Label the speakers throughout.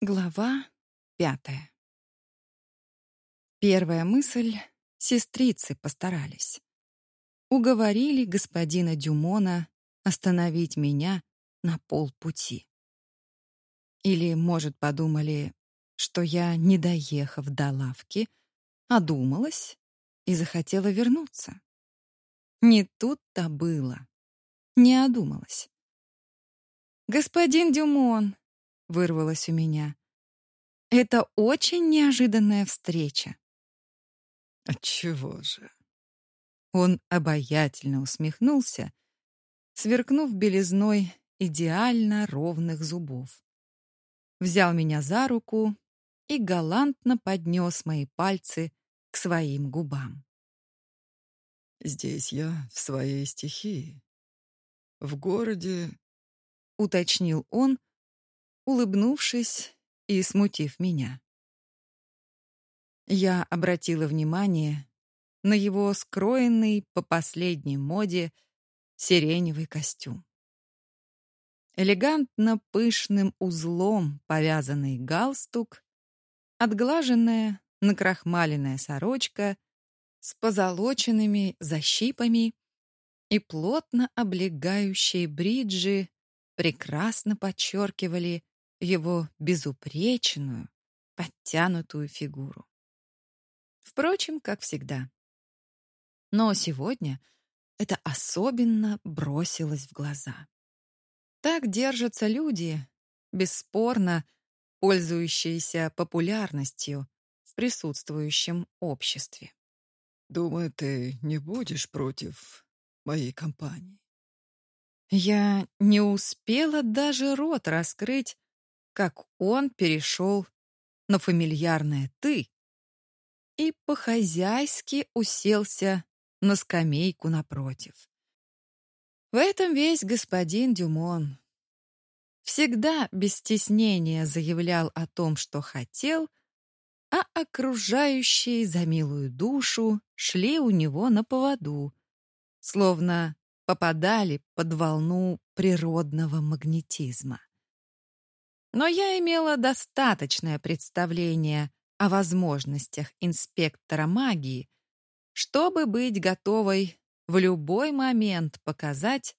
Speaker 1: Глава пятая. Первая мысль — сестрицы постарались. Уговорили господина Дюмона остановить меня на полпути. Или, может, подумали, что я, не доехав до лавки, одумалась и захотела вернуться. Не тут-то было. Не одумалась. «Господин Дюмон!» — вырвалось у меня. «Это очень неожиданная встреча».
Speaker 2: «Отчего же?»
Speaker 1: Он обаятельно усмехнулся, сверкнув белизной идеально ровных зубов. Взял меня за руку и галантно поднес мои пальцы к своим губам.
Speaker 2: «Здесь я в своей стихии. В городе...»
Speaker 1: — уточнил он, улыбнувшись и смутив меня. Я обратила внимание на его скроенный по последней моде сиреневый костюм. Элегантно пышным узлом повязанный галстук, отглаженная накрахмаленная сорочка с позолоченными защипами и плотно облегающие бриджи прекрасно подчеркивали его безупречную, подтянутую фигуру. Впрочем, как всегда. Но сегодня это особенно бросилось в глаза. Так держатся люди, бесспорно пользующиеся популярностью в присутствующем обществе.
Speaker 2: «Думаю, ты не будешь против моей компании?»
Speaker 1: Я не успела даже рот раскрыть, как он перешел на фамильярное «ты» и по-хозяйски уселся на скамейку напротив. В этом весь господин Дюмон. Всегда без стеснения заявлял о том, что хотел, а окружающие за милую душу шли у него на поводу, словно попадали под волну природного магнетизма. Но я имела достаточное представление о возможностях инспектора магии, чтобы быть готовой в любой момент показать,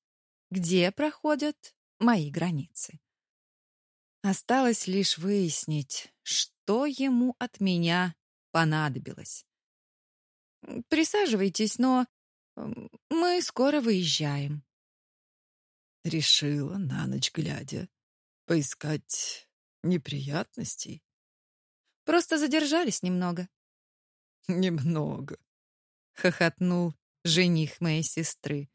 Speaker 1: где проходят мои границы. Осталось лишь выяснить, что ему от меня понадобилось. Присаживайтесь, но мы скоро выезжаем.
Speaker 2: Решила на ночь глядя Поискать неприятностей?
Speaker 1: Просто задержались немного.
Speaker 2: Немного,
Speaker 1: хохотнул жених моей сестры.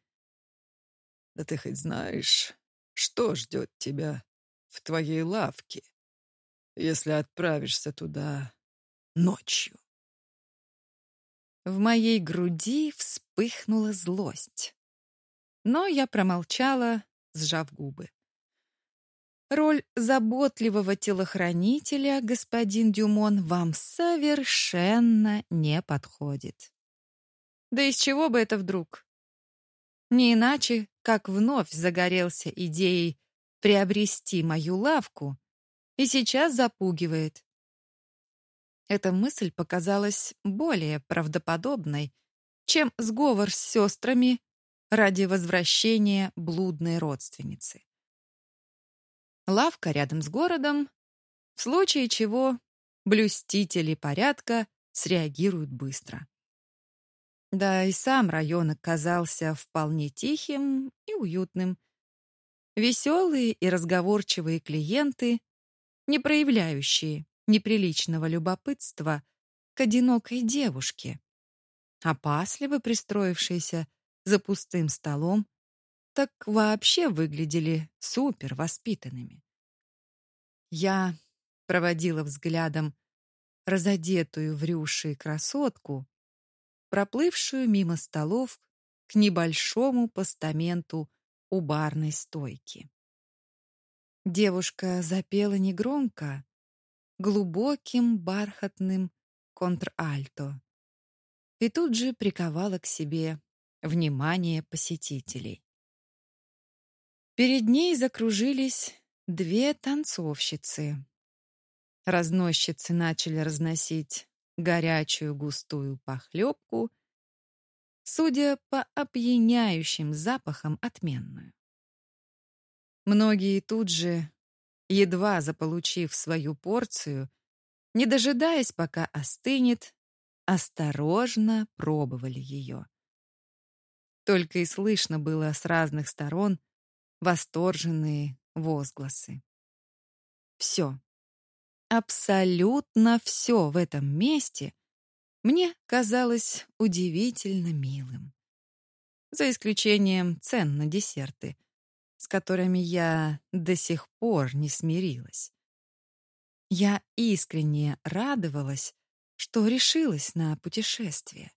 Speaker 2: Да ты хоть знаешь, что ждет тебя в твоей лавке, если отправишься туда ночью?
Speaker 1: В моей груди вспыхнула злость. Но я промолчала, сжав губы. Роль заботливого телохранителя, господин Дюмон, вам совершенно не подходит. Да из чего бы это вдруг? Не иначе, как вновь загорелся идеей приобрести мою лавку и сейчас запугивает. Эта мысль показалась более правдоподобной, чем сговор с сестрами ради возвращения блудной родственницы. Лавка рядом с городом, в случае чего блюстители порядка среагируют быстро. Да и сам район оказался вполне тихим и уютным. Веселые и разговорчивые клиенты, не проявляющие неприличного любопытства к одинокой девушке, опасливо пристроившиеся за пустым столом так вообще выглядели супер воспитанными. Я проводила взглядом разодетую в рюши красотку, проплывшую мимо столов к небольшому постаменту у барной стойки. Девушка запела негромко, глубоким бархатным контральто и тут же приковала к себе внимание посетителей. Перед ней закружились две танцовщицы. Разносчицы начали разносить горячую густую похлебку, судя по опьяняющим запахам, отменную. Многие тут же, едва заполучив свою порцию, не дожидаясь, пока остынет, осторожно пробовали ее. Только и слышно было с разных сторон восторженные возгласы. Все, абсолютно все в этом месте мне казалось удивительно милым. За исключением цен на десерты, с которыми я до сих пор не смирилась. Я искренне радовалась, что решилась на путешествие.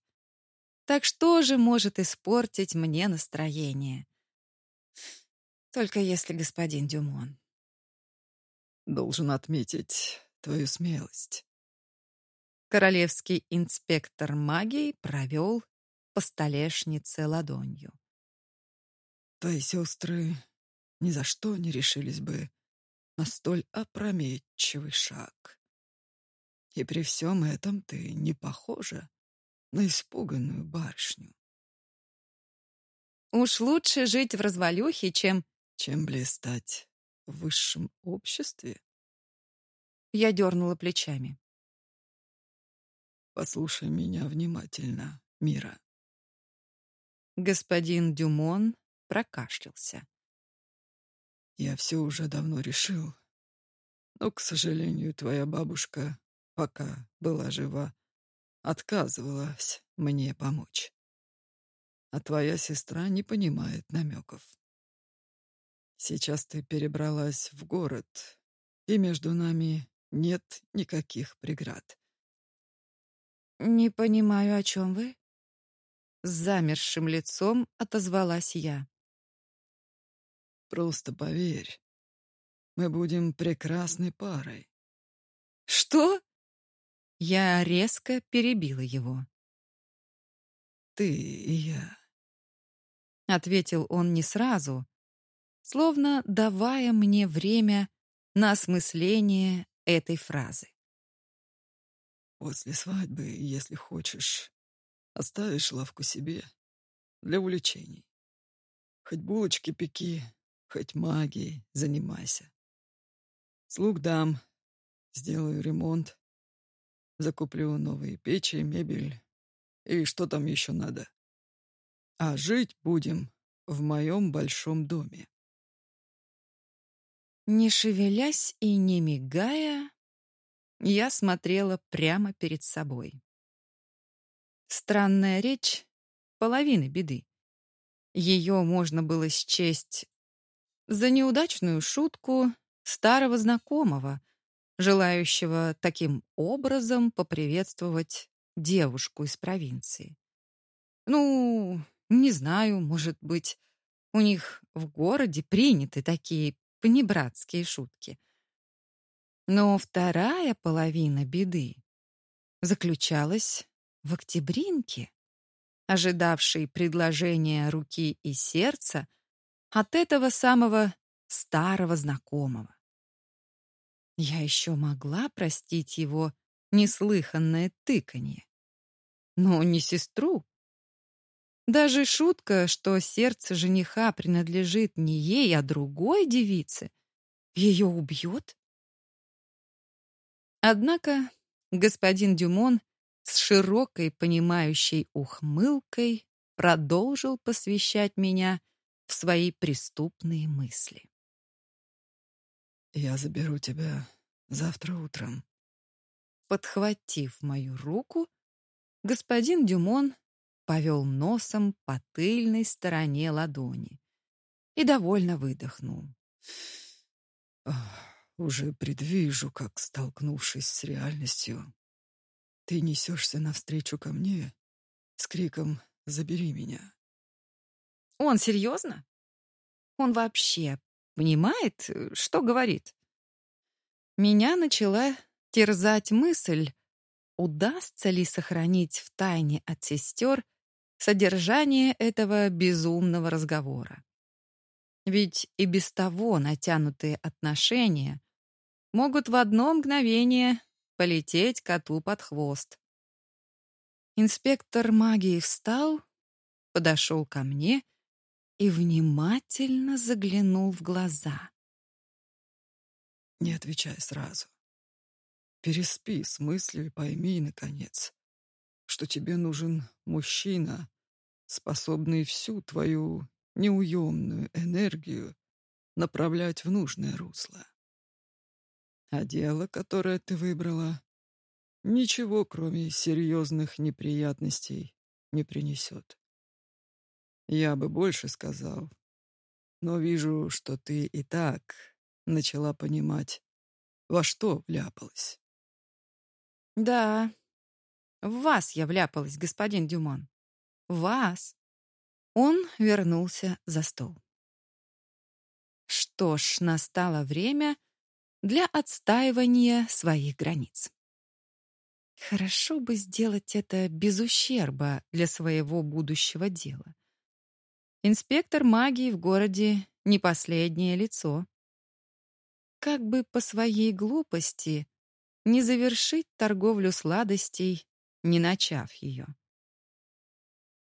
Speaker 1: Так что же может испортить мне настроение? Только если господин Дюмон.
Speaker 2: Должен отметить твою смелость.
Speaker 1: Королевский инспектор магии провел по столешнице ладонью.
Speaker 2: Твои сестры ни за что не решились бы на столь опрометчивый шаг. И при всем этом ты не похожа на испуганную барышню.
Speaker 1: Уж лучше жить в развалюхе, чем...
Speaker 2: Чем блистать в высшем обществе?
Speaker 1: Я дернула плечами.
Speaker 2: Послушай меня внимательно, Мира.
Speaker 1: Господин Дюмон прокашлялся.
Speaker 2: Я все уже давно решил. Но, к сожалению, твоя бабушка, пока была жива, отказывалась мне помочь. А твоя сестра не понимает намеков. Сейчас ты перебралась в город, и между нами нет никаких преград.
Speaker 1: «Не понимаю, о чем вы?» С замершим лицом отозвалась я.
Speaker 2: Просто поверь. Мы будем прекрасной парой.
Speaker 1: Что? Я резко перебила его.
Speaker 2: Ты и я.
Speaker 1: Ответил он не сразу, словно давая мне время на осмысление этой фразы.
Speaker 2: После свадьбы, если хочешь, оставишь лавку себе для увлечений. Хоть булочки пеки, Хоть магией занимайся. Слуг дам, сделаю ремонт, закуплю новые печи, мебель и что там еще надо. А жить будем в моем большом доме.
Speaker 1: Не шевелясь и не мигая, я смотрела прямо перед собой. Странная речь — половина беды. Ее можно было счесть за неудачную шутку старого знакомого, желающего таким образом поприветствовать девушку из провинции. Ну, не знаю, может быть, у них в городе приняты такие понебратские шутки. Но вторая половина беды заключалась в октябринке, ожидавшей предложения руки и сердца от этого самого старого знакомого. Я еще могла простить его неслыханное тыканье. Но не сестру. Даже шутка, что сердце жениха принадлежит не ей, а другой девице, ее убьет. Однако господин Дюмон с широкой понимающей ухмылкой продолжил посвящать меня в свои преступные мысли.
Speaker 2: «Я заберу тебя завтра утром».
Speaker 1: Подхватив мою руку, господин Дюмон повел носом по тыльной стороне ладони и довольно выдохнул.
Speaker 2: «Уже предвижу, как, столкнувшись с реальностью, ты несешься навстречу ко мне с криком «Забери меня!»
Speaker 1: Он серьезно? Он вообще понимает, что говорит? Меня начала терзать мысль, удастся ли сохранить в тайне от сестер содержание этого безумного разговора. Ведь и без того натянутые отношения могут в одно мгновение полететь коту под хвост. Инспектор магии встал, подошел ко мне и внимательно заглянул в глаза.
Speaker 2: Не отвечай сразу. Переспи с мыслью и пойми, наконец, что тебе нужен мужчина, способный всю твою неуемную энергию направлять в нужное русло. А дело, которое ты выбрала, ничего, кроме серьезных неприятностей, не принесет. Я бы больше сказал, но вижу, что ты и так начала понимать, во что вляпалась.
Speaker 1: Да, в вас я вляпалась, господин Дюмон. В вас. Он вернулся за стол. Что ж, настало время для отстаивания своих границ. Хорошо бы сделать это без ущерба для своего будущего дела. Инспектор магии в городе не последнее лицо. Как бы по своей глупости не завершить торговлю сладостей, не начав ее.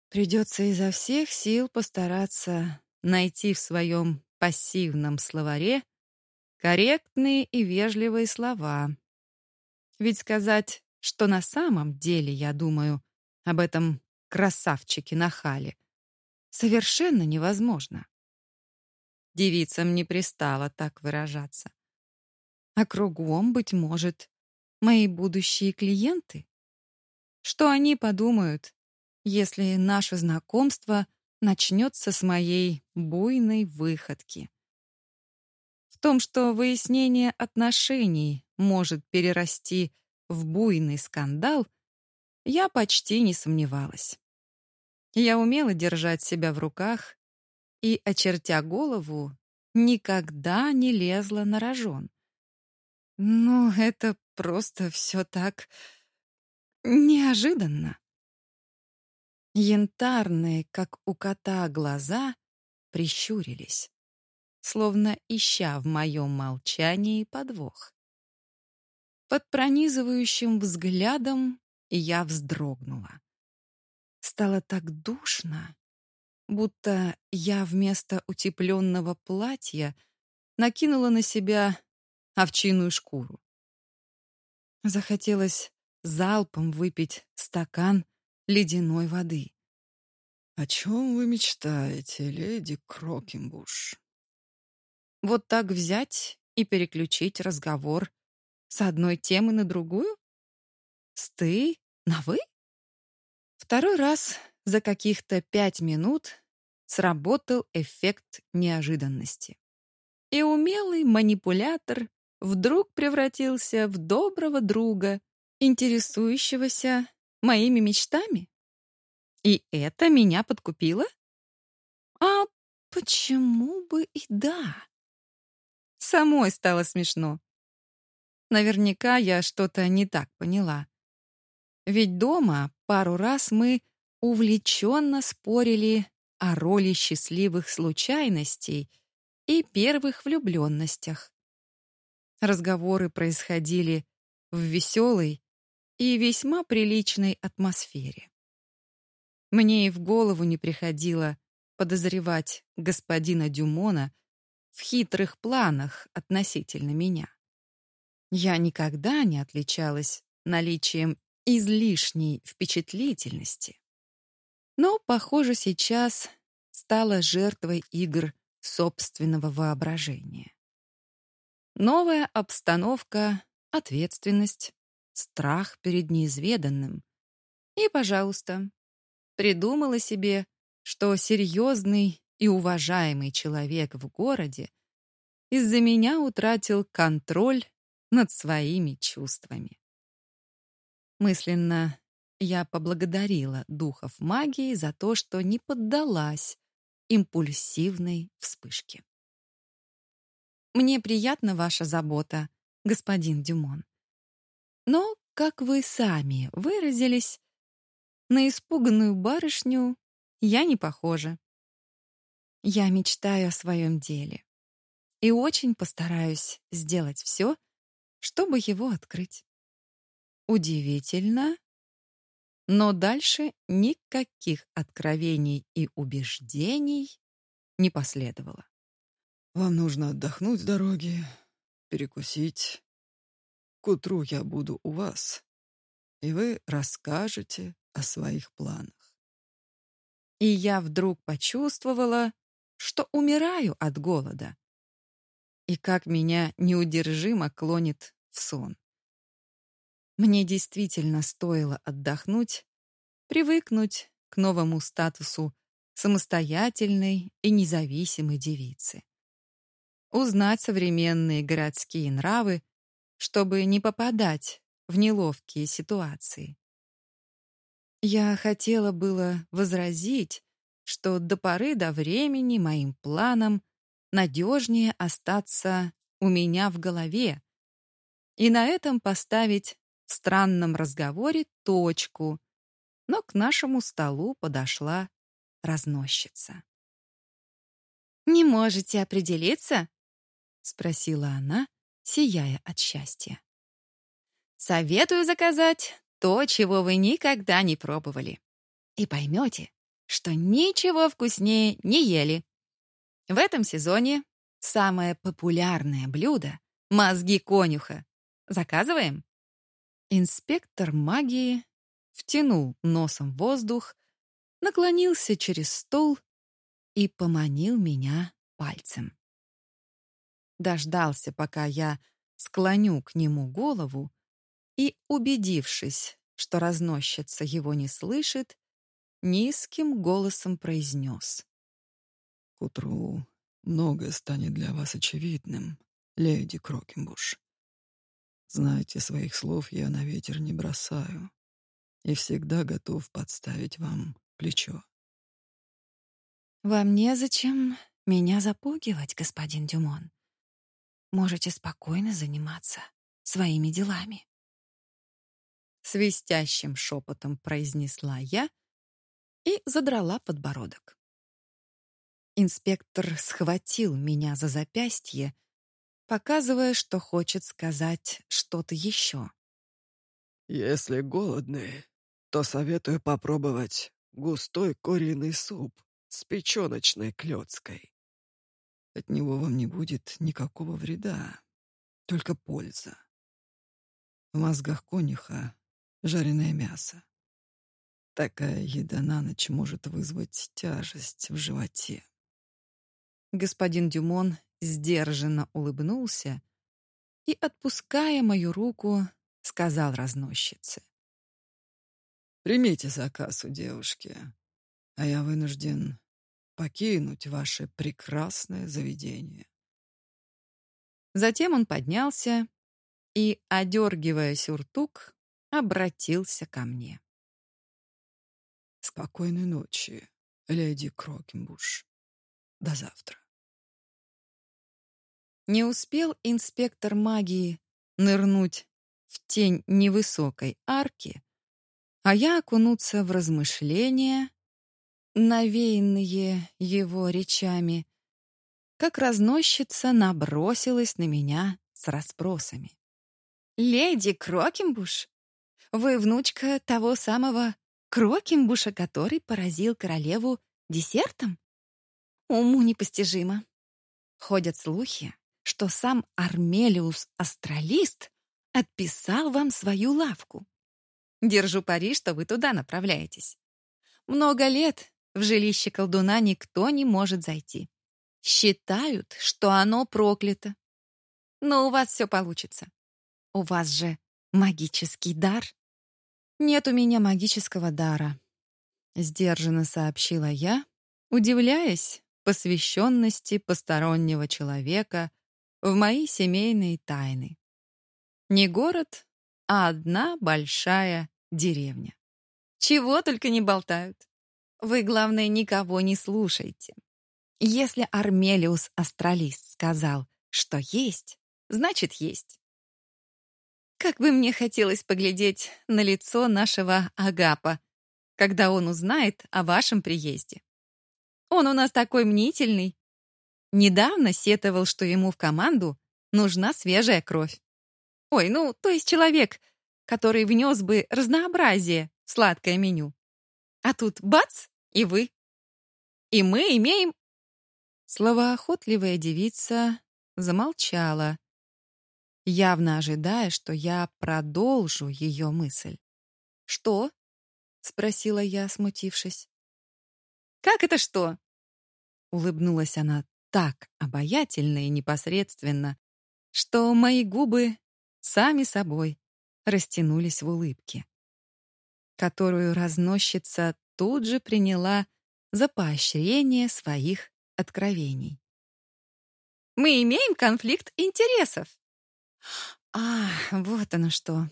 Speaker 1: Придется изо всех сил постараться найти в своем пассивном словаре корректные и вежливые слова. Ведь сказать, что на самом деле я думаю об этом красавчике на хале, совершенно невозможно. Девицам не пристало так выражаться. А кругом, быть может, мои будущие клиенты? Что они подумают, если наше знакомство начнется с моей буйной выходки? В том, что выяснение отношений может перерасти в буйный скандал, я почти не сомневалась. Я умела держать себя в руках и, очертя голову, никогда не лезла на рожон. Но это просто все так неожиданно. Янтарные, как у кота, глаза прищурились словно ища в моем молчании подвох. Под пронизывающим взглядом я вздрогнула. Стало так душно, будто я вместо утепленного платья накинула на себя овчиную шкуру. Захотелось залпом выпить стакан ледяной воды.
Speaker 2: «О чем вы мечтаете, леди Крокенбуш?»
Speaker 1: Вот так взять и переключить разговор с одной темы на другую? С «ты» на «вы»? Второй раз за каких-то пять минут сработал эффект неожиданности. И умелый манипулятор вдруг превратился в доброго друга, интересующегося моими мечтами. И это меня подкупило? А почему бы и да? Самой стало смешно. Наверняка я что-то не так поняла. Ведь дома пару раз мы увлеченно спорили о роли счастливых случайностей и первых влюбленностях. Разговоры происходили в веселой и весьма приличной атмосфере. Мне и в голову не приходило подозревать господина Дюмона в хитрых планах относительно меня. Я никогда не отличалась наличием излишней впечатлительности. Но, похоже, сейчас стала жертвой игр собственного воображения. Новая обстановка, ответственность, страх перед неизведанным. И, пожалуйста, придумала себе, что серьезный и уважаемый человек в городе из-за меня утратил контроль над своими чувствами. Мысленно я поблагодарила духов магии за то, что не поддалась импульсивной вспышке. Мне приятна ваша забота, господин Дюмон. Но, как вы сами выразились, на испуганную барышню я не похожа. Я мечтаю о своем деле и очень постараюсь сделать все, чтобы его открыть. Удивительно, но дальше никаких откровений и убеждений не последовало.
Speaker 2: Вам нужно отдохнуть с дороги, перекусить. К утру я буду у вас, и вы расскажете о своих планах.
Speaker 1: И я вдруг почувствовала, что умираю от голода. И как меня неудержимо клонит в сон. Мне действительно стоило отдохнуть, привыкнуть к новому статусу самостоятельной и независимой девицы. Узнать современные городские нравы, чтобы не попадать в неловкие ситуации. Я хотела было возразить, что до поры до времени моим планам надежнее остаться у меня в голове и на этом поставить в странном разговоре точку, но к нашему столу подошла разносчица. «Не можете определиться?» — спросила она, сияя от счастья. «Советую заказать то, чего вы никогда не пробовали. И поймете, что ничего вкуснее не ели. В этом сезоне самое популярное блюдо — мозги конюха. Заказываем?» Инспектор магии втянул носом воздух, наклонился через стол и поманил меня пальцем. Дождался, пока я склоню к нему голову, и, убедившись, что разносчица его не слышит, низким голосом произнес.
Speaker 2: «К утру многое станет для вас очевидным, леди Крокенбуш. Знаете, своих слов я на ветер не бросаю и всегда готов подставить вам плечо.
Speaker 1: «Вам незачем меня запугивать, господин Дюмон. Можете спокойно заниматься своими делами». Свистящим шепотом произнесла я и задрала подбородок. Инспектор схватил меня за запястье, показывая, что хочет сказать что-то еще.
Speaker 2: «Если голодны, то советую попробовать густой куриный суп с печёночной клёцкой. От него вам не будет никакого вреда, только польза. В мозгах конюха жареное мясо. Такая еда на ночь может вызвать тяжесть в животе.
Speaker 1: Господин Дюмон сдержанно улыбнулся и, отпуская мою руку, сказал разносчице.
Speaker 2: «Примите заказ у девушки, а я вынужден покинуть ваше прекрасное заведение».
Speaker 1: Затем он поднялся и, одергивая сюртук, обратился ко мне.
Speaker 2: «Спокойной ночи, леди Крокенбуш. До завтра».
Speaker 1: Не успел инспектор магии нырнуть в тень невысокой арки, а я окунуться в размышления, навеянные его речами, как разносчица набросилась на меня с расспросами. «Леди Крокимбуш, вы внучка того самого Крокимбуша, который поразил королеву десертом? Уму непостижимо. Ходят слухи, что сам Армелиус Астралист отписал вам свою лавку. Держу пари, что вы туда направляетесь. Много лет в жилище колдуна никто не может зайти. Считают, что оно проклято. Но у вас все получится. У вас же магический дар. Нет у меня магического дара, сдержанно сообщила я, удивляясь посвященности постороннего человека в мои семейные тайны. Не город, а одна большая деревня. Чего только не болтают. Вы, главное, никого не слушайте. Если Армелиус Астралист сказал, что есть, значит есть. Как бы мне хотелось поглядеть на лицо нашего Агапа, когда он узнает о вашем приезде. Он у нас такой мнительный. Недавно сетовал, что ему в команду нужна свежая кровь. Ой, ну, то есть человек, который внес бы разнообразие в сладкое меню. А тут бац, и вы. И мы имеем... Словоохотливая девица замолчала, явно ожидая, что я продолжу ее мысль. «Что?» — спросила я, смутившись. «Как это что?» Улыбнулась она так обаятельно и непосредственно, что мои губы сами собой растянулись в улыбке, которую разносчица тут же приняла за поощрение своих откровений. «Мы имеем конфликт интересов». «А, вот оно что.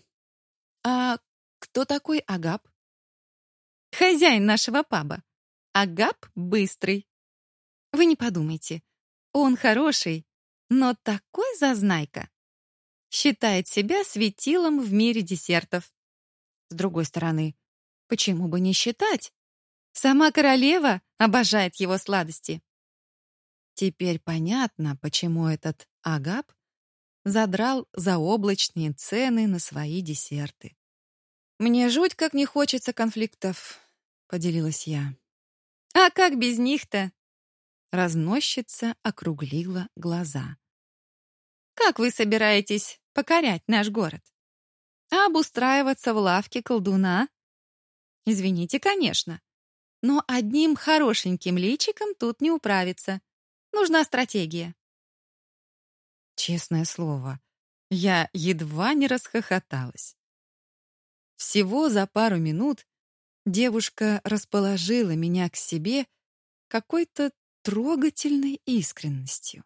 Speaker 1: А кто такой Агап?» «Хозяин нашего паба. Агап быстрый. Вы не подумайте. Он хороший, но такой зазнайка. Считает себя светилом в мире десертов. С другой стороны, почему бы не считать? Сама королева обожает его сладости. Теперь понятно, почему этот Агап задрал заоблачные цены на свои десерты. «Мне жуть как не хочется конфликтов», — поделилась я. «А как без них-то?» Разносчица округлила глаза. «Как вы собираетесь покорять наш город? А обустраиваться в лавке колдуна? Извините, конечно. Но одним хорошеньким личиком тут не управиться. Нужна стратегия». Честное слово, я едва не расхохоталась. Всего за пару минут девушка расположила меня к себе какой-то трогательной искренностью.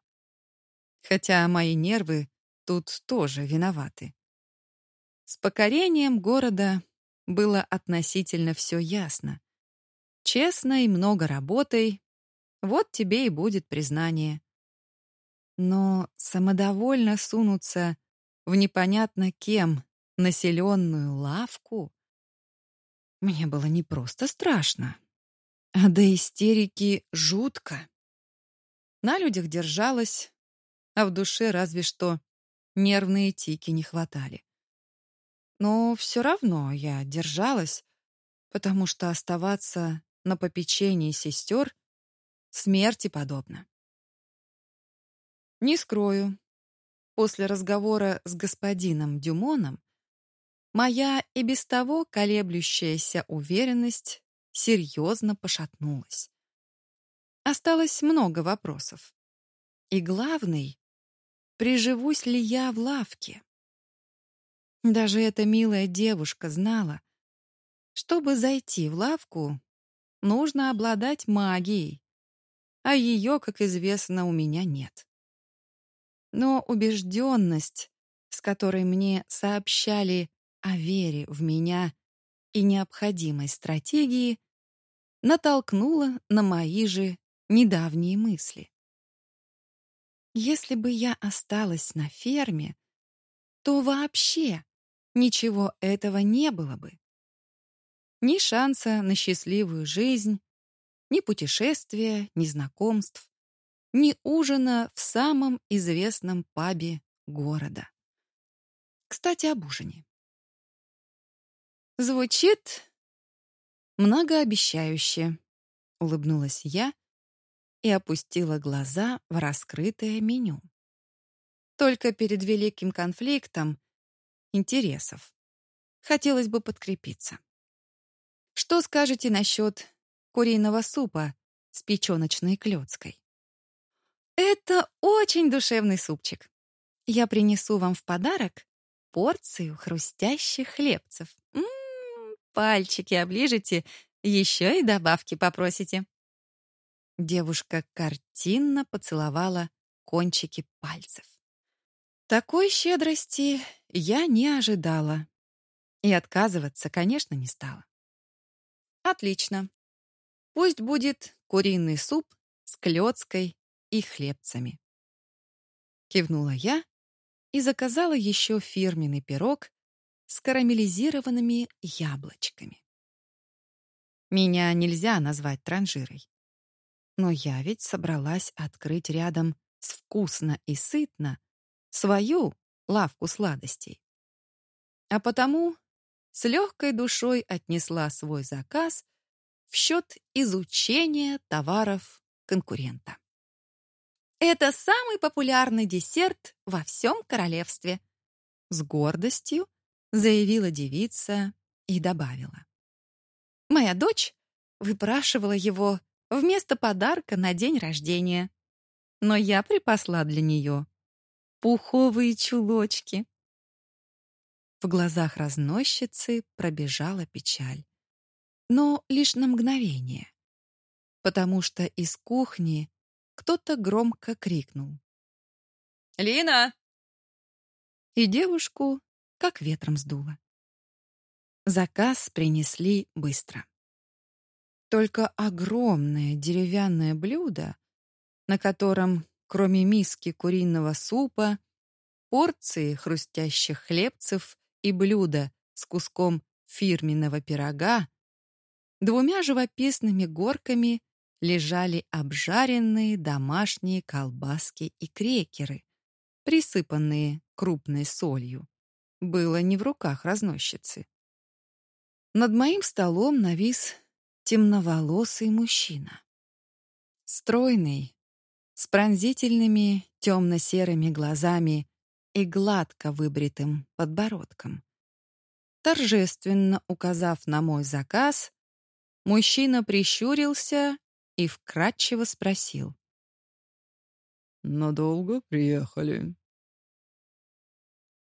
Speaker 1: Хотя мои нервы тут тоже виноваты. С покорением города было относительно все ясно. Честно и много работай, вот тебе и будет признание. Но самодовольно сунуться в непонятно кем населенную лавку мне было не просто страшно, а до истерики жутко. На людях держалась, а в душе разве что нервные тики не хватали. Но все равно я держалась, потому что оставаться на попечении сестер смерти подобно. Не скрою, после разговора с господином Дюмоном моя и без того колеблющаяся уверенность серьезно пошатнулась. Осталось много вопросов. И главный — приживусь ли я в лавке? Даже эта милая девушка знала, чтобы зайти в лавку, нужно обладать магией, а ее, как известно, у меня нет. Но убежденность, с которой мне сообщали о вере в меня и необходимой стратегии натолкнула на мои же недавние мысли. Если бы я осталась на ферме, то вообще ничего этого не было бы. Ни шанса на счастливую жизнь, ни путешествия, ни знакомств, ни ужина в самом известном пабе города. Кстати, об ужине. Звучит многообещающе, улыбнулась я и опустила глаза в раскрытое меню. Только перед великим конфликтом интересов хотелось бы подкрепиться. Что скажете насчет куриного супа с печёночной клёцкой? Это очень душевный супчик. Я принесу вам в подарок порцию хрустящих хлебцев. М -м -м пальчики оближете, еще и добавки попросите. Девушка картинно поцеловала кончики пальцев. Такой щедрости я не ожидала. И отказываться, конечно, не стала. Отлично. Пусть будет куриный суп с клёцкой и хлебцами. Кивнула я и заказала еще фирменный пирог с карамелизированными яблочками. Меня нельзя назвать транжирой. Но я ведь собралась открыть рядом с вкусно и сытно свою лавку сладостей. А потому с легкой душой отнесла свой заказ в счет изучения товаров конкурента. Это самый популярный десерт во всем королевстве. С гордостью заявила девица и добавила. Моя дочь выпрашивала его вместо подарка на день рождения. Но я припасла для нее пуховые чулочки. В глазах разносчицы пробежала печаль. Но лишь на мгновение. Потому что из кухни кто-то громко крикнул. «Лина!» И девушку как ветром сдуло. Заказ принесли быстро. Только огромное деревянное блюдо, на котором, кроме миски куриного супа, порции хрустящих хлебцев и блюда с куском фирменного пирога, двумя живописными горками лежали обжаренные домашние колбаски и крекеры, присыпанные крупной солью. Было не в руках разносчицы. Над моим столом навис темноволосый мужчина. Стройный, с пронзительными темно-серыми глазами и гладко выбритым подбородком. Торжественно указав на мой заказ, мужчина прищурился и вкратчиво спросил.
Speaker 2: «Надолго приехали?»